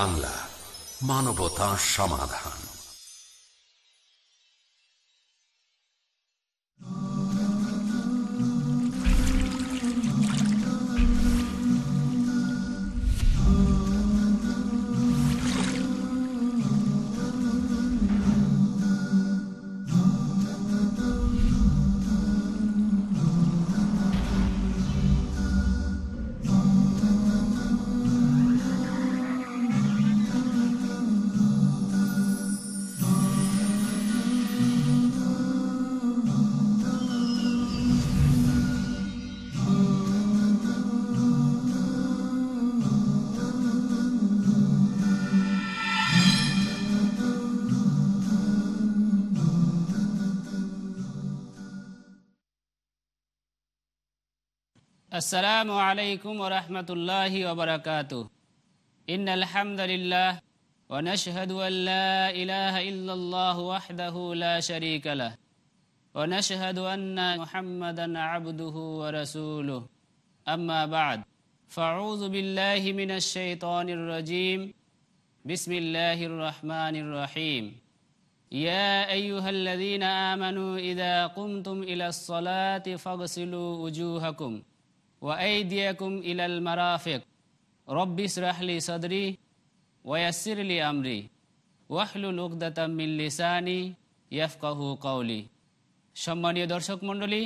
বাংলা মানবতা সমাধান। السلام عليكم ورحمة الله وبركاته. إن الحمد لله ونشهد أن لا إله إلا الله وحده لا شريك له. ونشهد أن محمدا عبده ورسوله. أما بعد فأعوذ بالله من الشيطان الرجيم. بسم الله الرحمن الرحيم. يا أيها الذين آمنوا إذا قمتم إلى الصلاة فاغسلوا وجوهكم. ইলাল মারাফেক রব্বিস রাহলি সম্মানীয় দর্শক মন্ডলী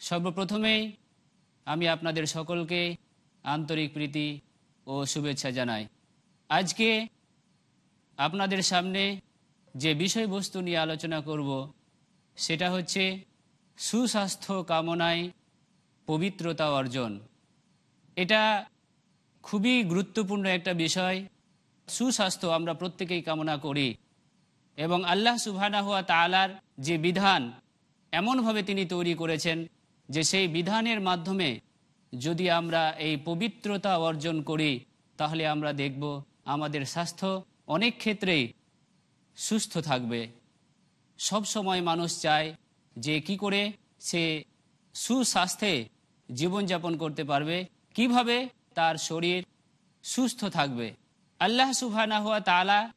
সর্বপ্রথমেই আমি আপনাদের সকলকে আন্তরিক প্রীতি ও শুভেচ্ছা জানাই। আজকে আপনাদের সামনে যে বিষয়বস্তু নিয়ে আলোচনা করব, সেটা হচ্ছে সুস্বাস্থ্য কামনায় পবিত্রতা অর্জন। এটা খুবই গুরুত্বপূর্ণ একটা বিষয়। সুস্বাস্থ্য আমরা প্রত্যেকেই কামনা করি। এবং আল্লাহ সুবহানা হুয়া তালার যে বিধান, এমনভাবে তিনি তৈরি করেছেন যে সেই বিধানের মাধ্যমে যদি আমরা এই পবিত্রতা অর্জন করি, তাহলে আমরা দেখব আমাদের স্বাস্থ্য অনেক ক্ষেত্রেই সুস্থ থাকবে। সব সময় মানুষ চায় যে কি করে সে সুস্বাস্থ্যে জীবনযাপন করতে পারবে, কীভাবে তার শরীর সুস্থ থাকবে। আল্লাহ সুবহানা হুয়া তালা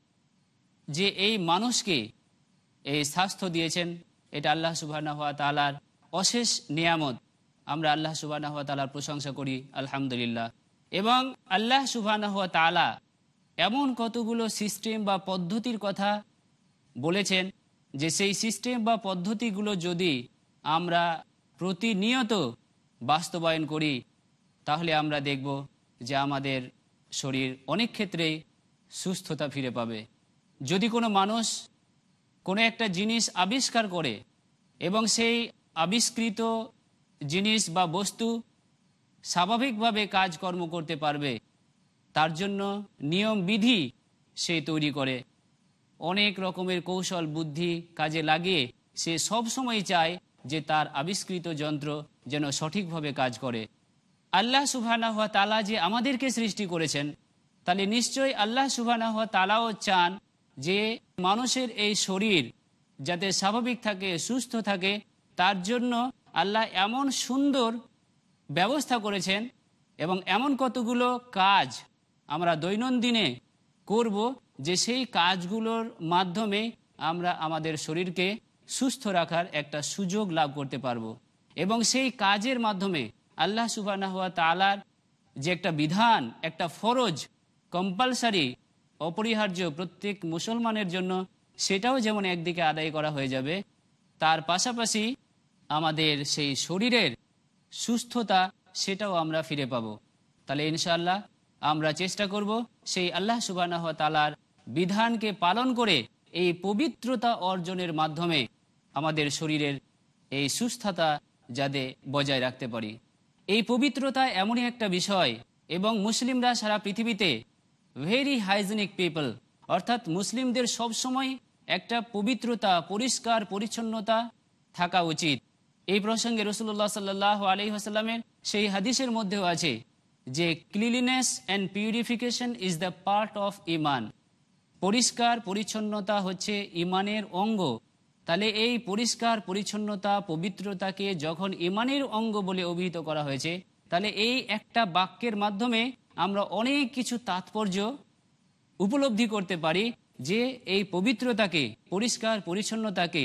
যে এই মানুষকে এই স্বাস্থ্য দিয়েছেন, এটা আল্লাহ সুবহানা হওয়া তালার অশেষ নিয়ামত। আমরা আল্লাহ সুবহানা হওয়া তালার প্রশংসা করি, আলহামদুলিল্লাহ। এবং আল্লাহ সুবহানা হওয়া তালা এমন কতগুলো সিস্টেম বা পদ্ধতির কথা বলেছেন যে সেই সিস্টেম বা পদ্ধতিগুলো যদি আমরা প্রতিনিয়ত বাস্তবায়ন করি, তাহলে আমরা দেখব যে আমাদের শরীর অনেক ক্ষেত্রেই সুস্থতা ফিরে পাবে। যদি কোনো মানুষ কোনো একটা জিনিস আবিষ্কার করে এবং সেই আবিষ্কৃত জিনিস বা বস্তু স্বাভাবিকভাবে কাজকর্ম করতে পারবে, তার জন্য নিয়ম বিধি সে তৈরি করে। অনেক রকমের কৌশল, বুদ্ধি কাজে লাগিয়ে সে সব সময় চায় যে তার আবিষ্কৃত যন্ত্র যেন সঠিকভাবে কাজ করে। আল্লাহ সুবহানা হওয়া তালা যে আমাদেরকে সৃষ্টি করেছেন, তাহলে নিশ্চয়ই আল্লাহ সুবহানা হওয়া তালাও চান যে মানুষের এই শরীর যাতে স্বাভাবিক থাকে, সুস্থ থাকে, তার জন্য আল্লাহ এমন সুন্দর ব্যবস্থা করেছেন এবং এমন কতগুলো কাজ আমরা দৈনন্দিনে করব যে সেই কাজগুলোর মাধ্যমে আমরা আমাদের শরীরকে সুস্থ রাখার একটা সুযোগ লাভ করতে পারব। এবং সেই কাজের মাধ্যমে আল্লাহ সুবাহ তালার যে একটা বিধান, একটা ফরজ কম্পালসারি অপরিহার্য প্রত্যেক মুসলমানের জন্য সেটাও যেমন একদিকে আদায় করা হয়ে যাবে, তার পাশাপাশি আমাদের সেই শরীরের সুস্থতা সেটাও আমরা ফিরে পাব। তাহলে ইনশাআল্লাহ আমরা চেষ্টা করব সেই আল্লাহ সুবাহ তালার বিধানকে পালন করে এই পবিত্রতা অর্জনের মাধ্যমে আমাদের শরীরের এই সুস্থতা যাতে বজায় রাখতে পারি। এই পবিত্রতা এমনই একটা বিষয় এবং মুসলিমরা সারা পৃথিবীতে ভেরি হাইজেনিক পিপল অর্থাৎ মুসলিমদের সবসময় একটা পবিত্রতা, পরিষ্কার, পরিচ্ছন্নতা থাকা উচিত। এই প্রসঙ্গে রসুল্লাহ সাল্লাহ আলি হাসাল্লামের সেই হাদিসের মধ্যেও আছে যে cleanliness and purification is the part of ইমান পরিষ্কার, পরিচ্ছন্নতা হচ্ছে ইমানের অঙ্গ। তাহলে এই পরিষ্কার পরিচ্ছন্নতা, পবিত্রতাকে যখন ইমানের অঙ্গ বলে অভিহিত করা হয়েছে, তাহলে এই একটা বাক্যের মাধ্যমে আমরা অনেক কিছু তাৎপর্য উপলব্ধি করতে পারি যে এই পবিত্রতাকে, পরিষ্কার পরিচ্ছন্নতাকে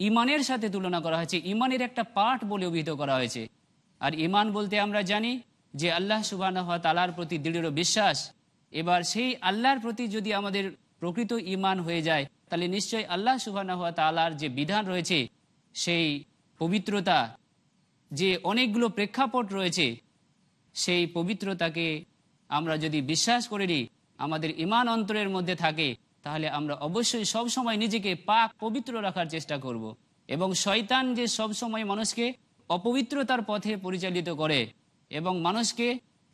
ইমানের সাথে তুলনা করা হয়েছে, ইমানের একটা পার্ট বলে অভিহিত করা হয়েছে। আর ইমান বলতে আমরা জানি যে আল্লাহ সুবাহ তালার প্রতি দৃঢ় বিশ্বাস। এবার সেই আল্লাহর প্রতি যদি আমাদের প্রকৃত ইমান হয়ে যায় তাহলে নিশ্চয়ই আল্লাহ সুবাহ তালার যে বিধান রয়েছে, সেই পবিত্রতা, যে অনেকগুলো প্রেক্ষাপট রয়েছে, সেই পবিত্রতাকে আমরা যদি বিশ্বাস করে নিই, আমাদের ইমান অন্তরের মধ্যে থাকে, তাহলে আমরা অবশ্যই সব সময় নিজেকে পাক পবিত্র রাখার চেষ্টা করব। এবং শয়তান যে সব সময় মানুষকে অপবিত্রতার পথে পরিচালিত করে এবং মানুষকে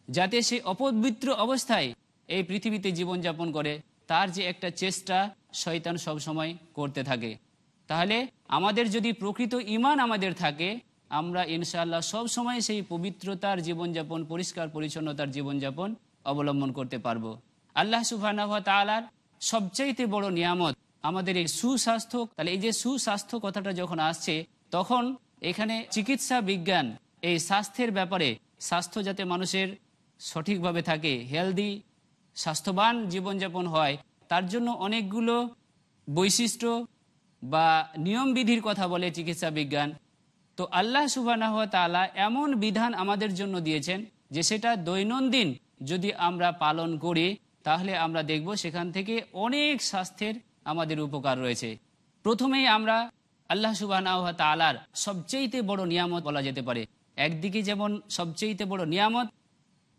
যাতে সে অপবিত্র অবস্থায় এই পৃথিবীতে জীবনযাপন করে তার যে একটা চেষ্টা শয়তান সব সময় করতে থাকে। তাহলে আমাদের যদি প্রকৃত ইমান আমাদের থাকে, আমরা ইনশাআল্লাহ সব সময় সেই পবিত্রতার জীবনযাপন, পরিষ্কার পরিচ্ছন্নতার জীবনযাপন অবলম্বন করতে পারব। আল্লাহ সুবাহ তালার সবচাইতে বড় নিয়ামত আমাদের এই সুস্বাস্থ্য, তাহলে এই যে সুস্বাস্থ্য কথাটা যখন আসছে, তখন এখানে চিকিৎসা বিজ্ঞান এই স্বাস্থ্যের ব্যাপারে, স্বাস্থ্য যাতে মানুষের সঠিকভাবে থাকে হেলদি স্বাস্থ্যবান জীবনযাপন হয়, তার জন্য অনেকগুলো বৈশিষ্ট্য বা নিয়মবিধির কথা বলে চিকিৎসা বিজ্ঞান। তো আল্লাহ সুবাহ তালা এমন বিধান আমাদের জন্য দিয়েছেন যে সেটা দৈনন্দিন যদি আমরা পালন করি, তাহলে আমরা দেখব সেখান থেকে অনেক স্বাস্থ্যের আমাদের উপকার রয়েছে। প্রথমেই আমরা আল্লাহ সুবাহ তালার সবচেয়েতে বড় নিয়ামত বলা যেতে পারে। একদিকে যেমন সবচেয়েতে বড় নিয়ামত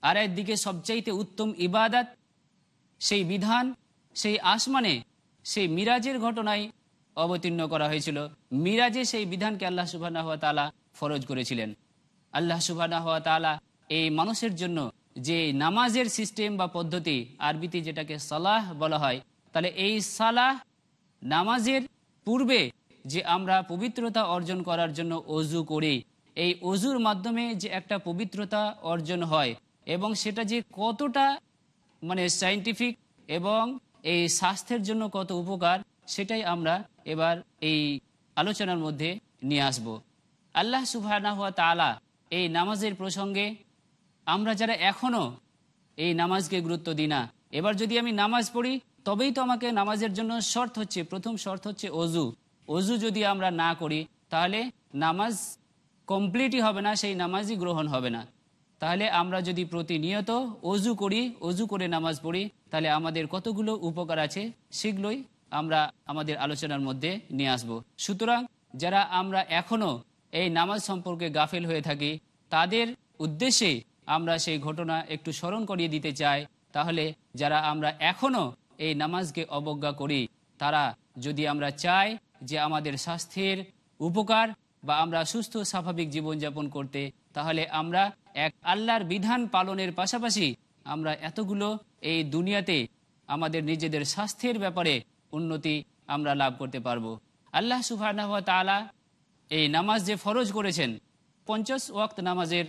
আর একদিকে সবচাইতে উত্তম ইবাদত সেই বিধান, সেই আসমানে সেই মিরাজের ঘটনায় অবতীর্ণ করা হয়েছিল। মিরাজে সেই বিধানকে আল্লাহ সুবাহ তালা ফরজ করেছিলেন। আল্লাহ সুবাহ তালা এই মানুষের জন্য যে নামাজের সিস্টেম বা পদ্ধতি আরবিতে যেটাকে সালাহ বলা হয়, তাহলে এই সালাহ নামাজের পূর্বে যে আমরা পবিত্রতা অর্জন করার জন্য অজু করি, এই অজুর মাধ্যমে যে একটা পবিত্রতা অর্জন হয় এবং সেটা যে কতটা মানে সাইন্টিফিক এবং এই স্বাস্থ্যের জন্য কত উপকার, সেটাই আমরা এবার এই আলোচনার মধ্যে নিয়ে আসব। আল্লাহ সুবাহ তালা এই নামাজের প্রসঙ্গে আমরা যারা এখনও এই নামাজকে গুরুত্ব দিই না, এবার যদি আমি নামাজ পড়ি, তবেই তো আমাকে নামাজের জন্য শর্ত হচ্ছে, প্রথম শর্ত হচ্ছে অজু। অজু যদি আমরা না করি, তাহলে নামাজ কমপ্লিটই হবে না, সেই নামাজই গ্রহণ হবে না। তাহলে আমরা যদি প্রতিনিয়ত অজু করি, অজু করে নামাজ পড়ি, তাহলে আমাদের কতগুলো উপকার আছে সেগুলোই আমরা আমাদের আলোচনার মধ্যে নিয়ে আসব। সুতরাং যারা আমরা এখনও এই নামাজ সম্পর্কে গাফেল হয়ে থাকি, তাদের উদ্দেশ্যে আমরা সেই ঘটনা একটু স্মরণ করিয়ে দিতে চাই। তাহলে যারা আমরা এখনও এই নামাজকে অবজ্ঞা করি, তারা যদি আমরা চাই যে আমাদের স্বাস্থ্যের উপকার বা আমরা সুস্থ স্বাভাবিক জীবনযাপন করতে, তাহলে আমরা এক আল্লাহর বিধান পালনের পাশাপাশি আমরা এতগুলো এই দুনিয়াতে আমাদের নিজেদের স্বাস্থ্যের ব্যাপারে উন্নতি আমরা লাভ করতে পারব। আল্লাহ সুফান তালা এই নামাজ যে ফরজ করেছেন, পঞ্চাশ ওয়াক্ত নামাজের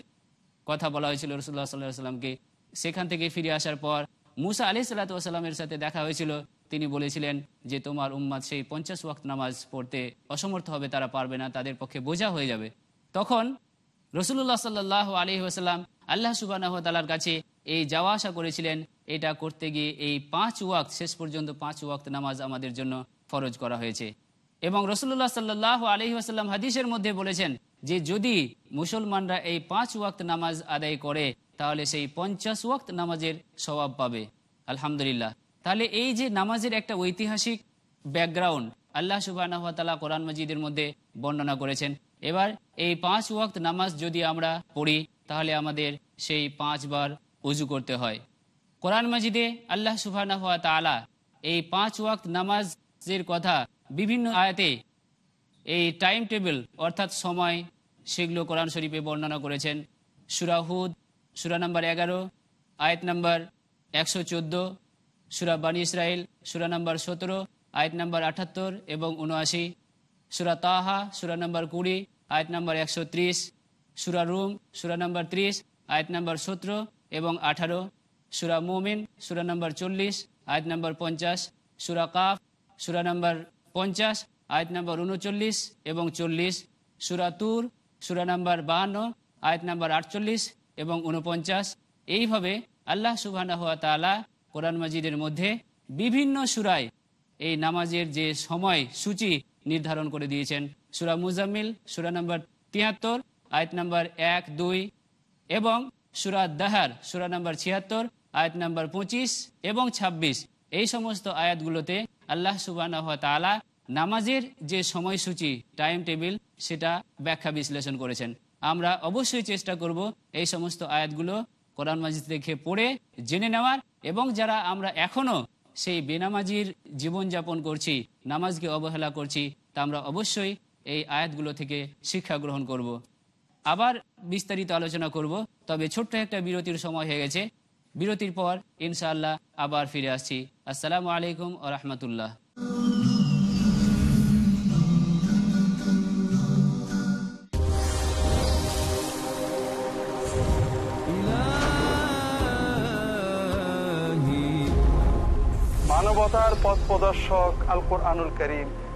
কথা বলা হয়েছিল রসুল্লাহ সাল্লাহ সাল্লামকে সেখান থেকে ফিরে আসার পর মুসা আলি সাল্লাতামের সাথে দেখা হয়েছিল। তিনি বলেছিলেন যে, তোমার উম্মাদ সেই পঞ্চাশ ওয়াক্ত নামাজ পড়তে অসমর্থ হবে, তারা পারবে না, তাদের পক্ষে বোঝা হয়ে যাবে। তখন রসুল্লাহ সাল্লাহ আলি আসাল্লাম আল্লাহ সুবাহ তালার কাছে এই যাওয়া আসা করেছিলেন। এটা করতে গিয়ে এই পাঁচ ওয়াক্ত, শেষ পর্যন্ত পাঁচ ওয়াক্ত নামাজ আমাদের জন্য ফরজ করা হয়েছে। এবং রসুল্লাহ সাল্লাহ আলহি আসাল্লাম হাদিসের মধ্যে বলেছেন যে, যদি মুসলমানরা এই পাঁচ ওয়াক্ত নামাজ আদায় করে, তাহলে সেই পঞ্চাশ ওয়াক্ত নামাজের স্বভাব পাবে। আলহামদুলিল্লাহ। তাহলে এই যে নামাজের একটা ঐতিহাসিক ব্যাকগ্রাউন্ড আল্লাহ সুবাহ কোরআন মজিদের মধ্যে বর্ণনা করেছেন এবার এই পাঁচ ওয়াক্ত নামাজ যদি আমরা পড়ি, তাহলে আমাদের সেই পাঁচবার উজু করতে হয়। কোরআন মাজিদে আল্লাহ সুবাহ তালা এই পাঁচ ওয়াক্ত নামাজের কথা বিভিন্ন আয়াতে এই টাইম টেবিল অর্থাৎ সময় সেগুলো কোরআন শরীফে বর্ণনা করেছেন। সুরাহুদ সুরা নাম্বার এগারো, আয়াত নাম্বার একশো চোদ্দ, সুরা বানী ইসরায়েল সুরা নাম্বার সতেরো, আয়াত নাম্বার আটাত্তর এবং উনআশি সুরা তাহা, সুরা নাম্বার কুড়ি আয়াত নম্বর একশো ত্রিশ সুরা রুম সুরা নম্বর ত্রিশ আয়াত নম্বর সতেরো এবং আঠারো সুরা মোমিন সুরা নম্বর চল্লিশ আয়াত নম্বর পঞ্চাশ সুরা কাফ সুরা নম্বর পঞ্চাশ আয়াত নম্বর উনচল্লিশ এবং চল্লিশ সুরা তুর সুরা নম্বর বাহান্ন আয়াত নম্বর আটচল্লিশ এবং উনপঞ্চাশ। এইভাবে আল্লাহ সুবাহ তালা কোরআন মজিদের মধ্যে বিভিন্ন সুরায় এই নামাজের যে সময় সূচি নির্ধারণ করে দিয়েছেন। সুরা মুজাম্মিল, সুরা নম্বর তিয়াত্তর, আয়াত নম্বর এক, দুই এবং সুরা দাহার, সুরা নম্বর ছিয়াত্তর, আয়াত নম্বর পঁচিশ এবং ২৬ এই সমস্ত আয়াতগুলোতে আল্লাহ সুবাহ তালা নামাজের যে সময়সূচি টাইম টেবিল সেটা ব্যাখ্যা বিশ্লেষণ করেছেন। আমরা অবশ্যই চেষ্টা করব এই সমস্ত আয়াতগুলো কোরআন মাজিদ দেখে পড়ে, জেনে নেওয়ার এবং যারা আমরা এখনও সেই বেনামাজির জীবনযাপন করছি, নামাজকে অবহেলা করছি, তা আমরা অবশ্যই এই আয়াতগুলো থেকে শিক্ষা গ্রহণ করব। আবার বিস্তারিত আলোচনা করব, তবে ছোট্ট একটা বিরতির সময় হয়ে গেছে। বিরতির পর ইনশাআল্লাহ আবার ফিরে আসছি। আসসালামু আলাইকুম ও রহমতুল্লাহ। মানবতার পথ প্রদর্শক আল কোরআনুল করিম।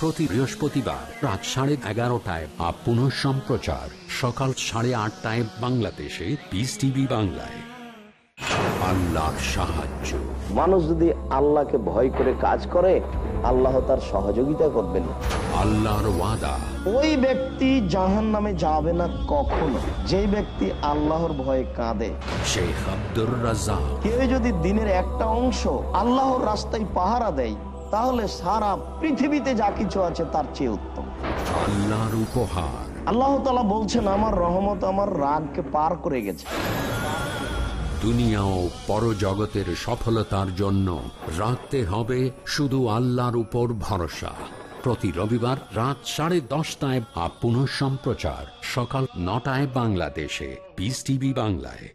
প্রতি বৃহস্পতিবার রাত সাড়ে এগারোটায় বা পুনঃ সম্প্রচার সকাল সাড়ে আটটায় বাংলাদেশে পিস টিভি বাংলায়। আল্লাহর সাহায্য। মানুষ যদি আল্লাহকে ভয় করে কাজ করে আল্লাহ তার সহযোগিতা করবেন আল্লাহর ওয়াদা। ওই ব্যক্তি জাহান নামে যাবে না কখনো। যে ব্যক্তি আল্লাহর ভয়ে কাঁদে। শেখ আব্দুর রাজাক কেউ যদি দিনের একটা অংশ আল্লাহর রাস্তায় পাহারা দেয় তাহলে সারা পৃথিবীতে যা কিছু আছে তার চেয়ে উত্তম। আল্লাহর উপহার। আল্লাহ তালা বলছেন আমার রহমত আমার রাগকে পার করে গেছে। দুনিয়া ও পরজগতের সফলতার জন্য রাখতে হবে শুধু আল্লাহর উপর ভরসা। প্রতি রবিবার রাত সাড়ে দশটায় বা পুনঃ সম্প্রচার সকাল নটায় বাংলাদেশে। পিস টিভি বাংলায়।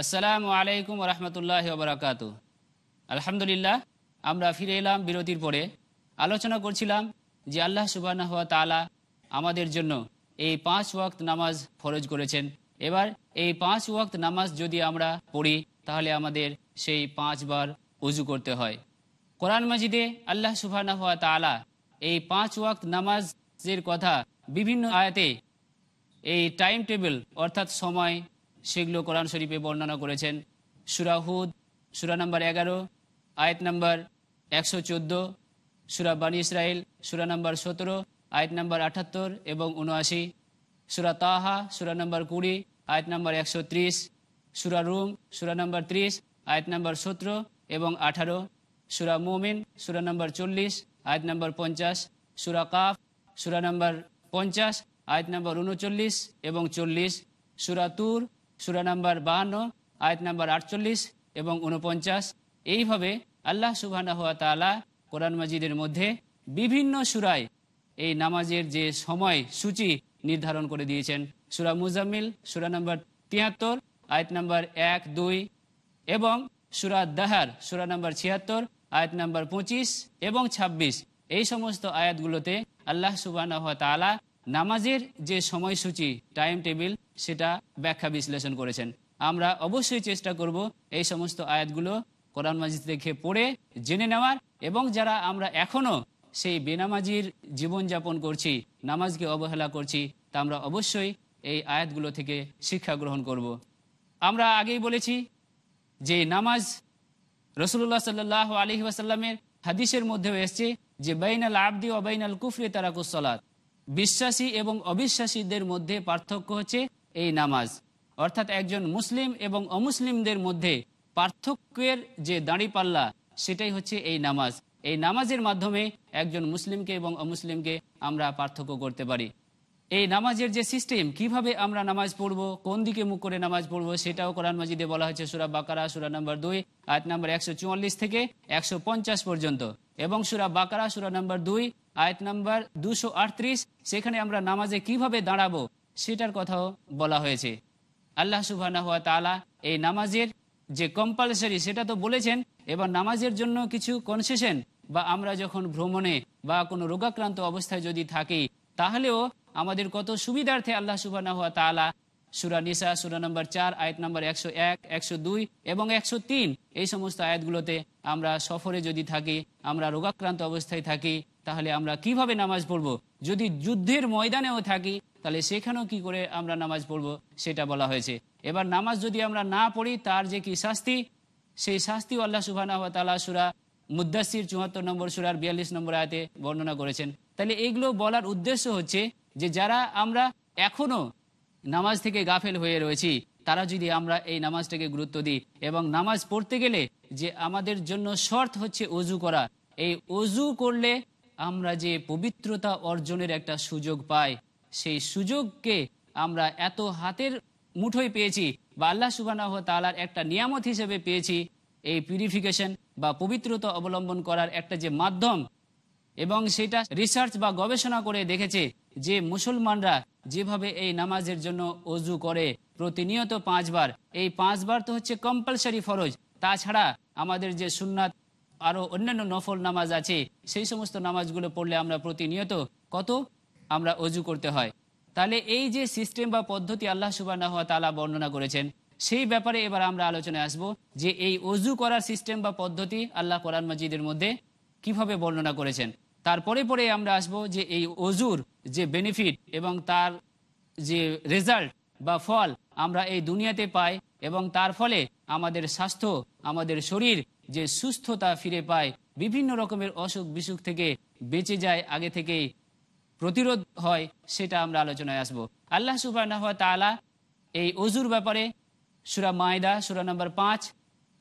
আসসালামু আলাইকুম রহমতুল্লাহ বারাকাত আলহামদুলিল্লাহ, আমরা ফিরে এলাম বিরতির পরে। আলোচনা করছিলাম যে আল্লাহ সুবাহ তালা আমাদের জন্য এই পাঁচ ওয়াক্ত নামাজ ফরজ করেছেন। এবার এই পাঁচ ওয়াক্ত নামাজ যদি আমরা পড়ি, তাহলে আমাদের সেই পাঁচবার উজু করতে হয়। কোরআন মাজিদে আল্লাহ সুবাহ তালা এই পাঁচ ওয়াক্ত নামাজের কথা বিভিন্ন আয়াতে এই টাইম টেবিল অর্থাৎ সময় সেগুলো কোরআন শরীফে বর্ণনা করেছেন। সুরা হুদ, সুরা নম্বর এগারো, আয়াত নম্বর একশো চোদ্দ, সুরা বানী ইসরায়েল সুরা নম্বর সতেরো, আয়াত নম্বর আটাত্তর এবং উনআশি সুরা তাহা, সুরা নম্বর কুড়ি, আয়াত নম্বর একশো ত্রিশ, সুরা রুম, সুরা নম্বর ত্রিশ, আয়াত নম্বর সতেরো এবং আঠারো, সুরা মোমিন, সুরা নম্বর চল্লিশ, আয়াত নম্বর পঞ্চাশ, সুরা কাফ, সুরা নম্বর পঞ্চাশ, আয়াত নম্বর উনচল্লিশ এবং চল্লিশ, সুরা তুর সুরা নম্বর বাহান্ন, আয়াত নম্বর আটচল্লিশ এবং উনপঞ্চাশ এইভাবে আল্লাহ সুবাহ তালা কোরআন মাজিদের মধ্যে বিভিন্ন সুরায় এই নামাজের যে সময় সূচি নির্ধারণ করে দিয়েছেন। সুরা মুজাম্মিল, সুরা নম্বর তিয়াত্তর, আয়াত নম্বর এক, দুই এবং সুরা দাহার, সুরা নাম্বার ছিয়াত্তর, আয়াত নম্বর পঁচিশ এবং ২৬ এই সমস্ত আয়াতগুলোতে আল্লাহ সুবাহ তালা নামাজের যে সময়সূচি, টাইম টেবিল সেটা ব্যাখ্যা বিশ্লেষণ করেছেন আমরা অবশ্যই চেষ্টা করব এই সমস্ত আয়াতগুলো কোরআন মাজিদ দেখে পড়ে, জেনে নেওয়ার এবং যারা আমরা এখনও সেই বেনামাজির জীবনযাপন করছি, নামাজকে অবহেলা করছি, তা আমরা অবশ্যই এই আয়াতগুলো থেকে শিক্ষা গ্রহণ করব। আমরা আগেই বলেছি যে নামাজ রসুল্লাহ সাল্লাহ আলহি ওয়াসাল্লামের হাদিসের মধ্যেও এসছে যে, বাইনাল আবদি ও বাইনাল কুফরি তারাকুসলাত বিশ্বাসী এবং অবিশ্বাসীদের মধ্যে পার্থক্য হচ্ছে এই নামাজ। অর্থাৎ একজন মুসলিম এবং অমুসলিমদের মধ্যে পার্থক্যের যে দাঁড়িপাল্লা সেটাই হচ্ছে এই নামাজ। এই নামাজের মাধ্যমে একজন মুসলিমকে এবং অমুসলিমকে আমরা পার্থক্য করতে পারি। এই নামাজের যে সিস্টেম, কীভাবে আমরা নামাজ পড়ব, কোন দিকে মুখ করে নামাজ পড়ব, সেটাও কোরআন মাজিদে বলা হয়েছে সুরা বাকারা, সুরা নম্বর দুই, আয়াত নম্বর একশো চুয়াল্লিশ থেকে একশো পঞ্চাশ পর্যন্ত। এবং সুরা বাকারা, সুরা নম্বর দুই, আয়াত নম্বর দুশো আটত্রিশ, সেখানে আমরা নামাজে কীভাবে দাঁড়াবো সেটার কথাও বলা হয়েছে। আল্লাহ সুবাহ তালা এই নামাজের যে কম্পালসারি সেটা তো বলেছেন, এবার নামাজের জন্য কিছু কনসেশন বা আমরা যখন ভ্রমণে বা কোনো রোগাক্রান্ত অবস্থায় যদি থাকি, তাহলেও আমাদের কত সুবিধার্থে আল্লাহ সুবাহ তালা সুরা নিসা, সুরা নম্বর চার, আয়াত নম্বর একশো এক, একশো দুই এবং একশো তিন এই সমস্ত আয়াতগুলোতে আমরা সফরে যদি থাকি, আমরা রোগাক্রান্ত অবস্থায় থাকি, তাহলে আমরা কীভাবে নামাজ পড়ব? যদি যুদ্ধের ময়দানেও থাকি তাহলে সেখানেও কি করে আমরা নামাজ পড়ব? সেটা বলা হয়েছে। এবার নামাজ যদি আমরা না পড়ি, তার যে কি শাস্তি? সেই শাস্তিও আল্লাহ সুবাহ সুরা মুদাসির চুয়াত্তর নম্বর সুরার বিয়াল্লিশ নম্বর আয়তে বর্ণনা করেছেন। তাহলে এইগুলো বলার উদ্দেশ্য হচ্ছে যে যারা আমরা এখনও নামাজ থেকে গাফেল হয়ে রয়েছি, তারা যদি আমরা এই নামাজটাকে গুরুত্ব দিই এবং নামাজ পড়তে গেলে যে আমাদের জন্য শর্ত হচ্ছে অজু করা, এই অজু করলে আমরা যে পবিত্রতা অর্জনের একটা সুযোগ পাই। সেই সুযোগকে আমরা এত হাতের মুঠোয় পেয়েছি বা আল্লাহ সুবাহ তালার একটা নিয়ামত হিসেবে পেয়েছি এই পিউরিফিকেশন বা পবিত্রতা অবলম্বন করার একটা যে মাধ্যম এবং সেটা রিসার্চ বা গবেষণা করে দেখেছে যে মুসলমানরা যেভাবে এই নামাজের জন্য অজু করে প্রতিনিয়ত পাঁচবার, এই পাঁচবার তো হচ্ছে কম্পালসারি ফরজ। তাছাড়া আমাদের যে সুন্নাত আরও অন্যান্য নফল নামাজ আছে, সেই সমস্ত নামাজগুলো পড়লে আমরা প্রতিনিয়ত কত আমরা অজু করতে হয়। তাহলে এই যে সিস্টেম বা পদ্ধতি আল্লাহ সুবাহ তালা বর্ণনা করেছেন, সেই ব্যাপারে এবার আমরা আলোচনায় আসব যে এই অজু করার সিস্টেম বা পদ্ধতি আল্লাহ কোরআন মজিদের মধ্যে কীভাবে বর্ণনা করেছেন। তারপরে পরে আমরা আসব যে এই অজুর যে বেনিফিট এবং তার যে রেজাল্ট বা ফল আমরা এই দুনিয়াতে পাই এবং তার ফলে আমাদের স্বাস্থ্য, আমাদের শরীর যে সুস্থতা ফিরে পায়, বিভিন্ন রকমের অসুখ বিসুখ থেকে বেঁচে যায়, আগে থেকেই প্রতিরোধ হয়, সেটা আমরা আলোচনায় আসব। আল্লাহ সুবাহ এই অজুর ব্যাপারে সুরা মায়দা, সুরা নম্বর পাঁচ,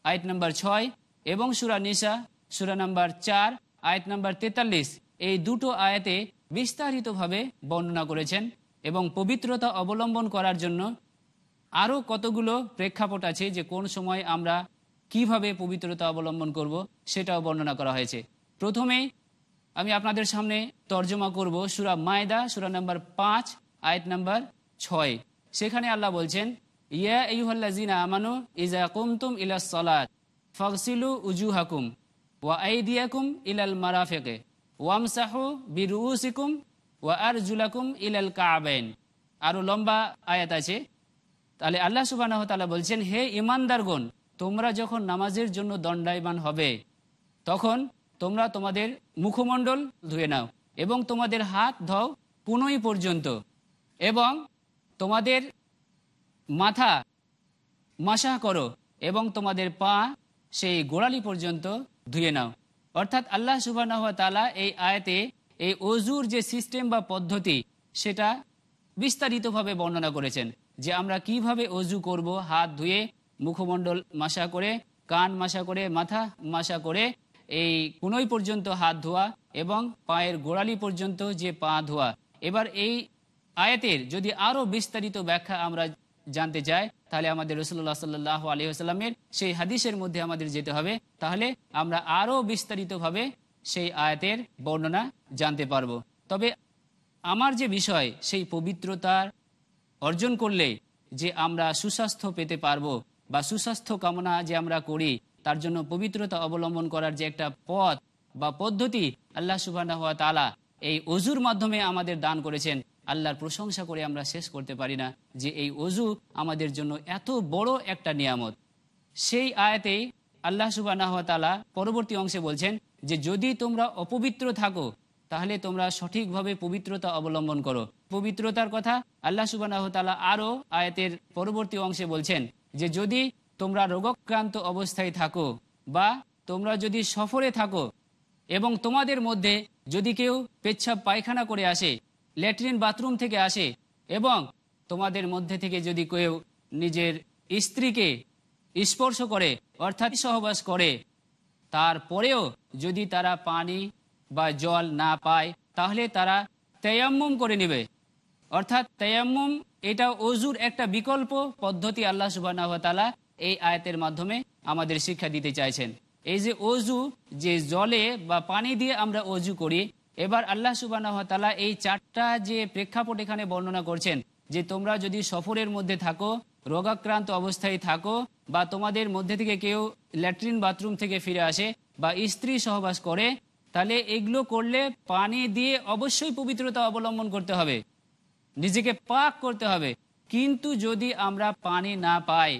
আয়ত নম্বর ছয় এবং সুরা নিসা, সুরা নম্বর চার, আয়ত নম্বর তেতাল্লিশ এই দুটো আয়াতে বিস্তারিতভাবে বর্ণনা করেছেন এবং পবিত্রতা অবলম্বন করার জন্য আরও কতগুলো প্রেক্ষাপট আছে যে কোন সময় আমরা কীভাবে পবিত্রতা অবলম্বন করব, সেটাও বর্ণনা করা হয়েছে। প্রথমে আমি আপনাদের সামনে তর্জমা করব সুরা মায়দা, সুরা নম্বর পাঁচ, আয়াত নম্বর ছয়। সেখানে আল্লাহ বলছেন, ইয়া ইহল্লাজিনা আমানু ইজা কুমতুম ইলা সলাত ফকসিলু উজু হাকুম ওয়া আইদিয়াকুম ইলাল মারাফেকে, ওয়ামসাহু বিরুসিকুম ওয়া আর জুলাকুম ইলাল কাবেন আরও লম্বা আয়াত আছে। তাহলে আল্লাহ সুবাহ তালা বলছেন, হে ইমানদারগণ তোমরা যখন নামাজের জন্য দণ্ডায়মান হবে, তখন তোমরা তোমাদের মুখমণ্ডল ধুয়ে নাও এবং তোমাদের হাত ধও পুনই পর্যন্ত এবং তোমাদের মাথা মাসা করো এবং তোমাদের পা সেই গোড়ালি পর্যন্ত ধুয়ে নাও। অর্থাৎ আল্লাহ সুবাহ তালা এই আয়াতে এই অজুর যে সিস্টেম বা পদ্ধতি, সেটা বিস্তারিতভাবে বর্ণনা করেছেন যে আমরা কীভাবে অজু করব, হাত ধুয়ে মুখমণ্ডল মাসা করে, কান মাসা করে, মাথা মাসা করে এই কোনোই পর্যন্ত হাত ধোয়া এবং পায়ের গোড়ালি পর্যন্ত যে পা ধোয়া। এবার এই আয়াতের যদি আরও বিস্তারিত ব্যাখ্যা আমরা জানতে চাই, তাহলে আমাদের রসুল্লাহ সাল্লাহ আলী আসাল্লামের সেই হাদিসের মধ্যে আমাদের যেতে হবে। তাহলে আমরা আরও বিস্তারিতভাবে সেই আয়াতের বর্ণনা জানতে পারব। তবে আমার যে বিষয়, সেই পবিত্রতার অর্জন করলে যে আমরা সুস্বাস্থ্য পেতে পারব বা সুস্বাস্থ্য কামনা যে আমরা করি তার জন্য পবিত্রতা অবলম্বন করার যে একটা পথ বা পদ্ধতি আল্লাহ সুবাহ তালা এই অজুর মাধ্যমে আমাদের দান করেছেন, আল্লাহর প্রশংসা করে আমরা শেষ করতে পারি না যে এই অজু আমাদের জন্য এত বড় একটা নিয়ামত। সেই আয়াতেই আল্লাহ সুবাহ পরবর্তী অংশে বলছেন যে যদি তোমরা অপবিত্র থাকো, তাহলে তোমরা সঠিকভাবে পবিত্রতা অবলম্বন করো। পবিত্রতার কথা আল্লাহ সুবাহ আরও আয়াতের পরবর্তী অংশে বলছেন যে যদি তোমরা রোগক্রান্ত অবস্থায় থাকো, বা তোমরা যদি সফরে থাকো, এবং তোমাদের মধ্যে যদি কেউ পেচ্ছাপ পায়খানা করে আসে, ল্যাট্রিন বাথরুম থেকে আসে, এবং তোমাদের মধ্যে থেকে যদি কেউ নিজের স্ত্রীকে স্পর্শ করে, অর্থাৎ সহবাস করে, তারপরেও যদি তারা পানি বা জল না পায়, তাহলে তারা তেয়াম্মুম করে নেবে। অর্থাৎ তেয়াম্মুম এটা অজুর একটা বিকল্প পদ্ধতি আল্লাহ সুবাহ এই আয়াতের মাধ্যমে আমাদের শিক্ষা দিতে চাইছেন। এই যে অজু, যে জলে বা পানি দিয়ে আমরা অজু করি, এবার আল্লাহ সুবাহ তালা এই চারটা যে প্রেক্ষাপট এখানে বর্ণনা করছেন, যে তোমরা যদি সফরের মধ্যে থাকো, রোগাক্রান্ত অবস্থায় থাকো, বা তোমাদের মধ্যে থেকে কেউ ল্যাট্রিন বাথরুম থেকে ফিরে আসে, বা স্ত্রী সহবাস করে, তাহলে এগুলো করলে পানি দিয়ে অবশ্যই পবিত্রতা অবলম্বন করতে হবে। নিজেকে পাক করতে হবে। কিন্তু যদি আমরা পানি না পাই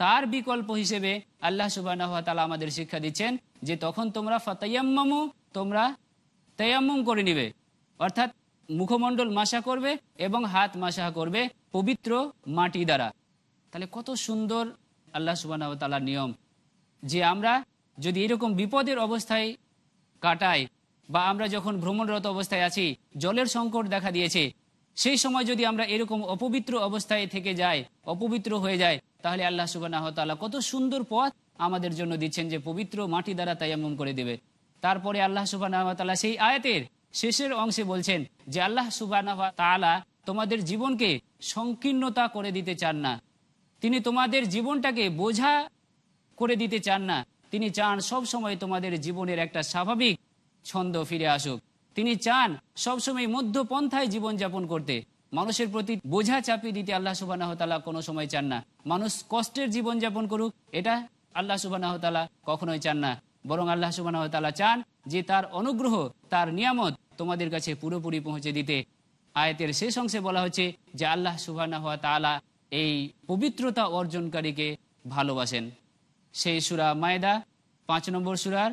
তার বিকল্প হিসেবে আল্লাহ সুবাহ আমাদের শিক্ষা দিচ্ছেন যে তখন তোমরা ফতাইয়াম্মামু তোমরা তেয়াম্মুম করে নিবে। অর্থাৎ মুখমণ্ডল মাসা করবে এবং হাত মাসা করবে পবিত্র মাটি দ্বারা। তাহলে কত সুন্দর আল্লাহ সুবাহ তালার নিয়ম। যে আমরা যদি এরকম বিপদের অবস্থায় কাটাই বা আমরা যখন ভ্রমণরত অবস্থায় আছি, জলের সংকট দেখা দিয়েছে, সেই সময় যদি আমরা এরকম অপবিত্র অবস্থায় থেকে যাই, অপবিত্র হয়ে যায় তাহলে আল্লাহ সুবাহ তাল্লাহ কত সুন্দর পথ আমাদের জন্য দিচ্ছেন যে পবিত্র মাটি দ্বারা তায়াম্মুম করে দেবে। তারপরে আল্লাহ সুবাহ তাল্লাহ সেই আয়াতের শেষের অংশে বলছেন যে আল্লাহ সুবাহ তালা তোমাদের জীবনকে সংকীর্ণতা করে দিতে চান না। তিনি তোমাদের জীবনটাকে বোঝা করে দিতে চান না। তিনি চান সব সময় তোমাদের জীবনের একটা স্বাভাবিক ছন্দ ফিরে আসুক। তিনি চান সবসময় মধ্যপন্থায় জীবনযাপন করতে। মানুষের প্রতি বোঝা চাপিয়ে দিতে আল্লাহ সুবাহ কোনো সময় চান না। মানুষ কষ্টের জীবনযাপন করুক, এটা আল্লাহ সুবাহ কখনোই চান না। বরং আল্লাহ সুবাহ চান যে তার অনুগ্রহ, তার নিয়ামত তোমাদের কাছে পুরোপুরি পৌঁছে দিতে। আয়তের শেষ অংশে বলা হচ্ছে যে আল্লাহ সুবাহ তালা এই পবিত্রতা অর্জনকারীকে ভালোবাসেন। সেই সুরা মায়দা, পাঁচ নম্বর সুরার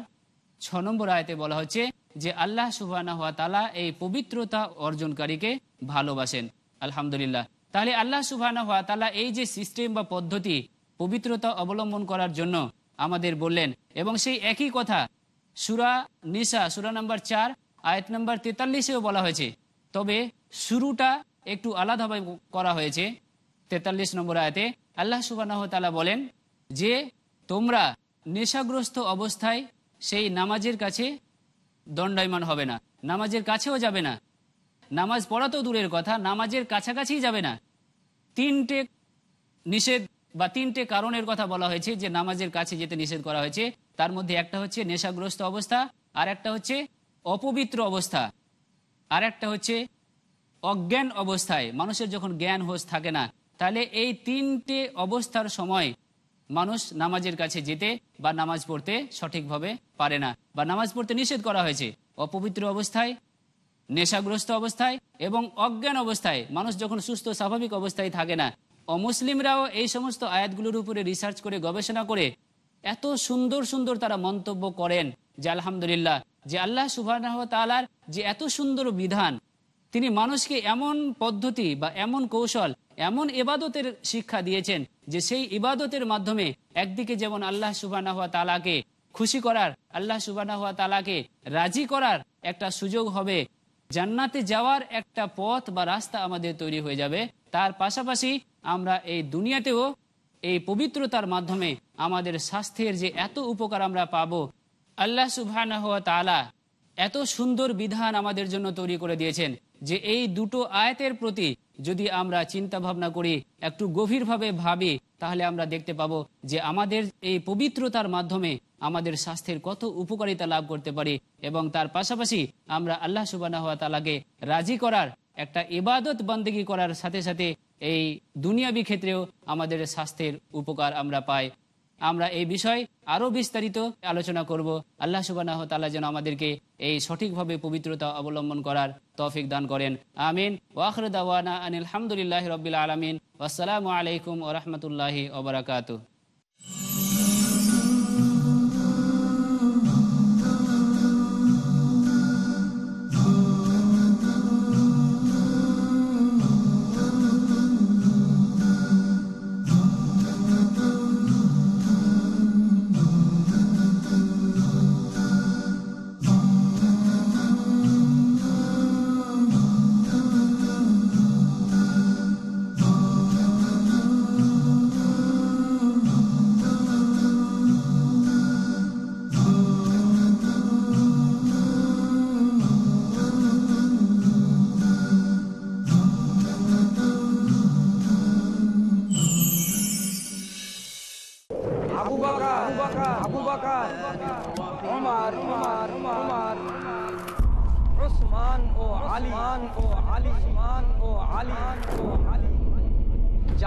ছ নম্বর আয়তে বলা হচ্ছে যে আল্লাহ সুবাহ তালা এই পবিত্রতা অর্জনকারীকে ভালোবাসেন। আলহামদুলিল্লাহ। তাহলে আল্লাহ সুবাহ তালা এই যে সিস্টেম বা পদ্ধতি পবিত্রতা অবলম্বন করার জন্য আমাদের বললেন এবং সেই একই কথা সুরা নিসা, সুরা নাম্বার চার, আয়াত নাম্বার তেতাল্লিশেও বলা হয়েছে। তবে শুরুটা একটু আলাদাভাবে করা হয়েছে। তেতাল্লিশ নম্বর আয়তে আল্লাহ সুবাহ তালা বলেন, যে তোমরা নেশাগ্রস্ত অবস্থায় সেই নামাজের কাছে দণ্ডায়মান হবে না। নামাজের কাছেও যাবে না। নামাজ পড়া তো দূরের কথা, নামাজের কাছাকাছি যাবে না। তিনটে নিষেধ বা তিনটে কারণের কথা বলা হয়েছে যে নামাজের কাছে যেতে নিষেধ করা হয়েছে। তার মধ্যে একটা হচ্ছে নেশাগ্রস্ত অবস্থা, আর একটা হচ্ছে অপবিত্র অবস্থা, আর একটা হচ্ছে অজ্ঞান অবস্থায়। মানুষের যখন জ্ঞান হোস থাকে না, তাহলে এই তিনটে অবস্থার সময় মানুষ নামাজের কাছে যেতে বা নামাজ পড়তে সঠিকভাবে পারে না বা নামাজ পড়তে নিষেধ করা হয়েছে। অপবিত্র অবস্থায়, নেশাগ্রস্ত অবস্থায় এবং অজ্ঞান অবস্থায় মানুষ যখন সুস্থ, স্বাভাবিক অবস্থায় থাকে না। অমুসলিমরাও এই সমস্ত আয়াতগুলোর উপরে রিসার্চ করে, গবেষণা করে এত সুন্দর সুন্দর তারা মন্তব্য করেন যে আলহামদুলিল্লাহ, যে আল্লাহ সুবাহ তালার যে এত সুন্দর বিধান, তিনি মানুষকে এমন পদ্ধতি বা এমন কৌশল এমন ইবাদতের শিক্ষা দিয়েছেন যে সেই ইবাদতের মাধ্যমে একদিকে যেমন আল্লাহ সুবানা হওয়া তালাকে খুশি করার, আল্লাহ সুবানা হওয়া তালাকে রাজি করার একটা সুযোগ হবে, জান্নাতে যাওয়ার একটা পথ বা রাস্তা আমাদের তৈরি হয়ে যাবে। তার পাশাপাশি আমরা এই দুনিয়াতেও এই পবিত্রতার মাধ্যমে আমাদের স্বাস্থ্যের যে এত উপকার আমরা পাবো, আল্লাহ সুবহানাহু ওয়া তাআলা এত সুন্দর বিধান আমাদের জন্য তৈরি করে দিয়েছেন। যে এই দুটো আয়াতের প্রতি যদি আমরা চিন্তা ভাবনা করি, একটু গভীরভাবে ভাবি, তাহলে আমরা দেখতে পাবো যে আমাদের এই পবিত্রতার মাধ্যমে আমাদের স্বাস্থ্যের কত উপকারিতা লাভ করতে পারি এবং তার পাশাপাশি আমরা আল্লাহ সুবাহ তালাকে রাজি করার, একটা ইবাদত বন্দেগী করার সাথে সাথে এই দুনিয়াবি ক্ষেত্রেও আমাদের স্বাস্থ্যের উপকার আমরা পাই। আমরা এই বিষয় আরও বিস্তারিত আলোচনা করব। আল্লাহ সুবাহ তাল্লাহ যেন আমাদেরকে এই সঠিকভাবে পবিত্রতা অবলম্বন করার তৌফিক দান করেন। আমিন। ওয়াখর দাওয়ানা আনিল হামদুলিল্লাহ রবিল আলমিন। আসসালামু আলাইকুম ওরহমতুল্লাহি ওবরাকাতু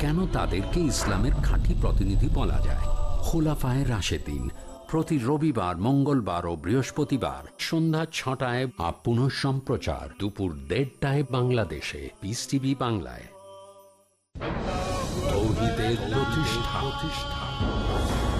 কেন তাদেরকে ইসলামের খাঁটি প্রতিনিধি বলা যায়? খোলাফায় রাশেদিন, প্রতি রবিবার, মঙ্গলবার ও বৃহস্পতিবার সন্ধ্যা ছটায় বা পুনঃ সম্প্রচার দুপুর দেড়টায় বাংলাদেশে। পিস টিভি বাংলায়। প্রতিষ্ঠা প্রতিষ্ঠা।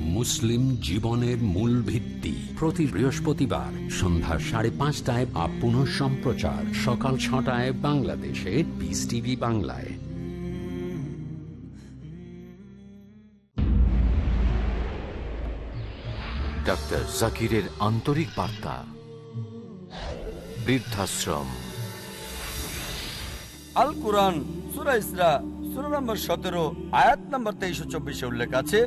মুসলিম জীবনের মূল ভিত্তি। প্রতি বৃহস্পতিবার সন্ধ্যা সাড়ে পাঁচটায় আপ পুনঃ সম্প্রচার। সকাল ছটায় বাংলাদেশে পিস টিভি বাংলায়। ডাক্তার জাকিরের আন্তরিক বার্তা। বৃদ্ধাশ্রম। আল কোরআন সুরা ইসরা সুরা নম্বর সতেরো আয়াত নম্বর তেইশো চব্বিশে উল্লেখ আছে